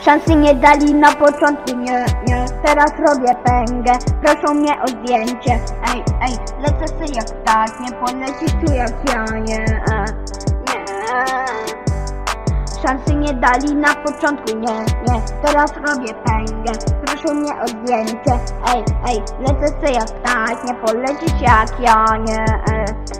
Szansy nie dali na początku, nie, nie. Teraz robię pęgę, proszą mnie o zdjęcie. Ej, ej, lecę sobie jak tak, nie polecisz tu jak ja, nie e, Nie. Szansy nie dali na początku, nie, nie. Teraz robię pęgę, proszą mnie o zdjęcie. Ej, ej, lecę sobie jak tak, nie polecisz jak ja, nie Nie e.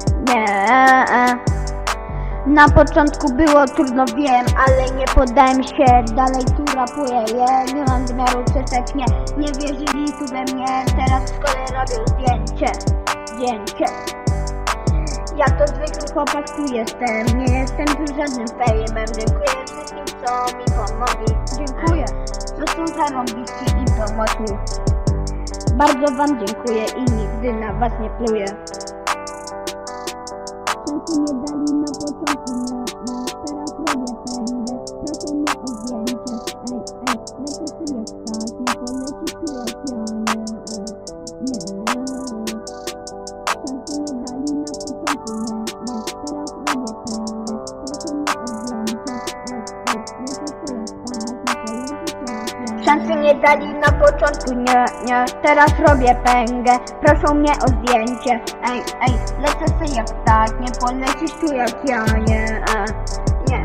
Na początku było trudno, wiem, ale nie poddałem się Dalej tu rapuję, je, nie mam zamiaru przestać, nie Nie wierzyli tu we mnie, teraz w szkole robią zdjęcie Zdjęcie. Ja to zwykły chłopak tu jestem, nie jestem tu żadnym fejmem Dziękuję wszystkim, co mi pomogli. Dziękuję, to są zarąbiści i pomocni Bardzo wam dziękuję i nigdy na was nie pluję. Szansy nie dali Szansy nie dali na początku, nie, nie, teraz robię pęgę, proszą mnie o zdjęcie, ej, ej, lecę sobie jak tak, nie polecisz tu jak ja, nie, e, nie.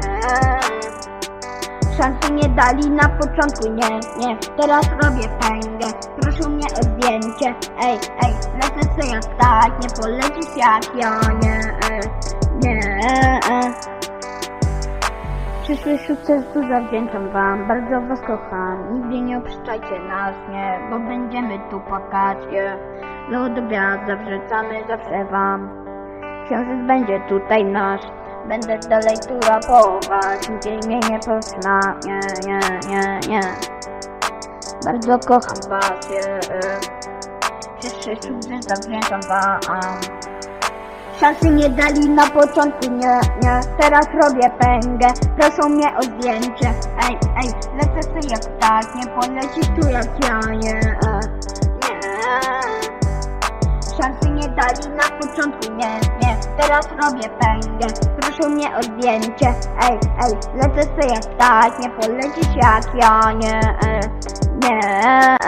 Szansy nie dali na początku, nie, nie, teraz robię pęgę, proszą mnie o zdjęcie, ej, ej, lecę sobie jak tak, nie polecisz jak ja, nie, e, nie. Przyszły sukces tu zawdzięczam wam, bardzo was kocham, nigdy nie opuszczajcie nas, nie, bo będziemy tu płakać, je. No do gwiazd zawsze wam, księżyc będzie tutaj nasz, będę dalej tu rapować, nigdy mnie nie powstrzyma, nie, nie, nie, nie. Bardzo kocham was, je. Przyszły sukces zawdzięczam wam. Szansy nie dali na początku, nie, nie. Teraz robię pęgę, proszą mnie o zdjęcie. Ej, ej, lecę sobie jak tak, nie polecisz tu jak ja, nie, nie. Szansy nie dali na początku, nie, nie. Teraz robię pęgę, proszą mnie o zdjęcie. Ej, ej, lecę sobie jak tak, nie polecisz jak ja, nie, nie.